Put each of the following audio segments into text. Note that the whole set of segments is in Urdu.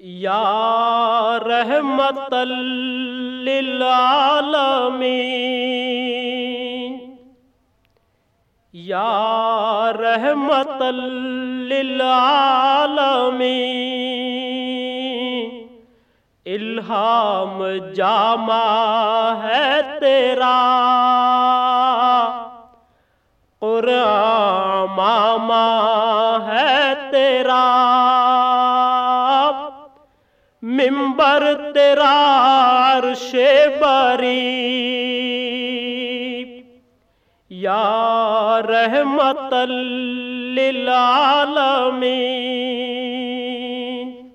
یا رحمت للعالمین۔ یا رحمت للعالمین۔ الہام جامع ہے تیرا۔ عرش بری۔ یا رحمت للعالمین۔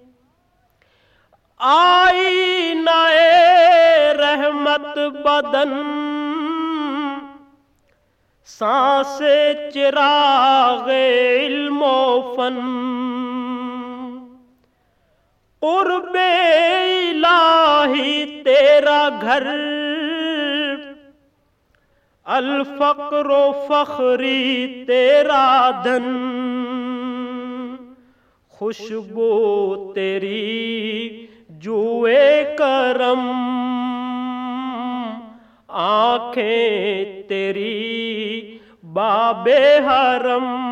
آئی نئے رحمت بدن۔ سانس چراغ علم و فن۔ قرب الہی تیرا گھر۔ الفقر و فخری تیرا دھن۔ خوشبو تیری جوئے کرم۔ آنکھیں تیری باب حرم۔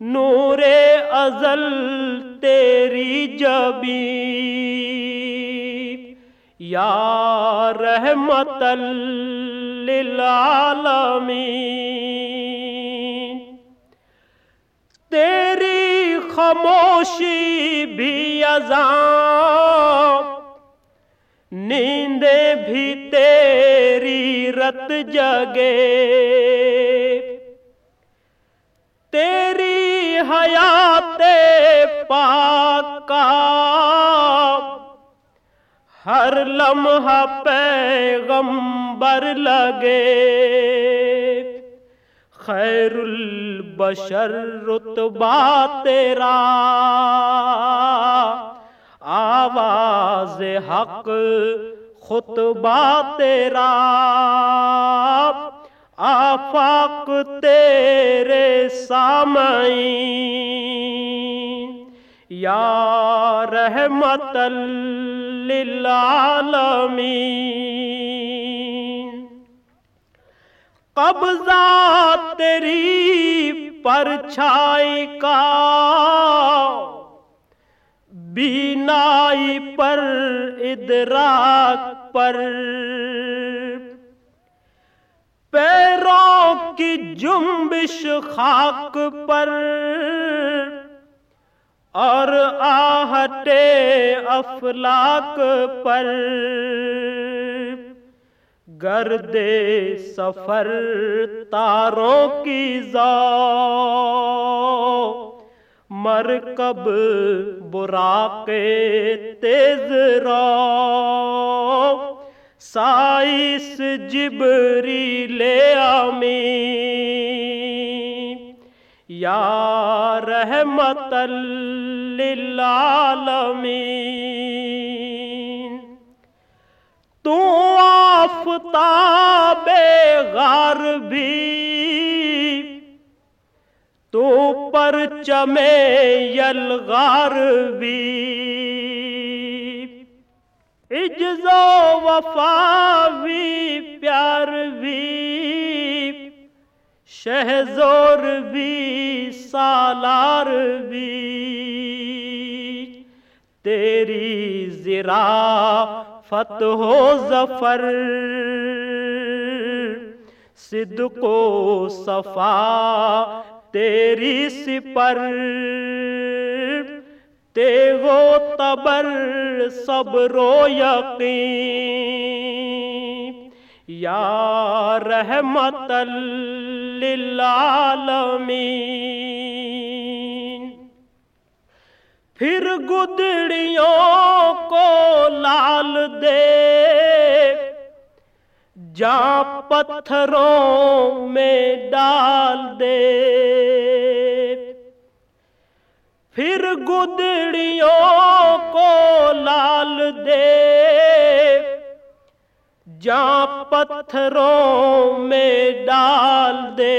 نور ازل تیری جبی یا رحمت للعالمین تیری خاموشی بھی ازاں نیندیں بھی تیری رت جگے۔ تیری حیات پاک کا ہر لمحہ پیغمبر لگے۔ خیر البشر رتبہ تیرا۔ آواز حق خطبہ تیرا۔ آفاق تیرے سامعین۔ یا رحمت للعالمین۔ قبضہ تیری پرچھائی کا بینائی پر ادراک پر پیروں کی جنبش خاک پر اور آہٹے افلاک پر گرد سفر تاروں کی ذا مرکب براق تیز رو سائس جبری لے آمی یا رحمت للعالمین تو آفتاب غار بھی تو پر چمے یلغار بھی عجز و وفا بھی، پیار بھی۔ شہزور بھی، سالار بھی۔ تیری زرا فتح و ظفر۔ صدق و صفا تیری سپر۔ تیغو تبر صبر و یقین۔ یا رحمت للعالمین۔ پھر گدڑیوں کو لال دے۔ جا پتھروں میں ڈال دے۔ پھر گدڑیوں کو لال دے جا پتھروں میں ڈال دے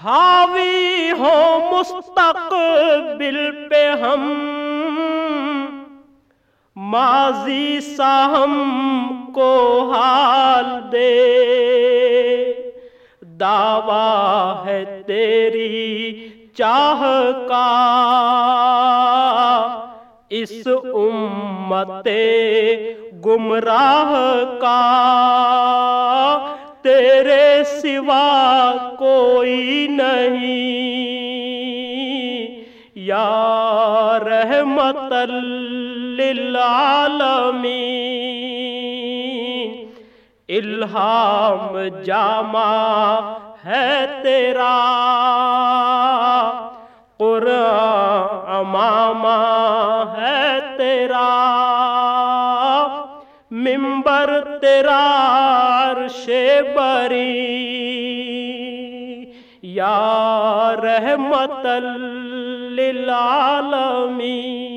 حاوی ہو مستقبل پہ ہم ماضی سا ہم کو حال دے دعویٰ ہے تیری چاہ کا۔ اس امت گمراہ کا۔ تیرے سوا کوئی نہیں۔ یا رحمت للعالمین۔ الہام جامع ہے تیرا۔ قرآن امامہ ہے تیرا۔ ممبر تیرا عرش بری۔ یا رحمت للعالمین۔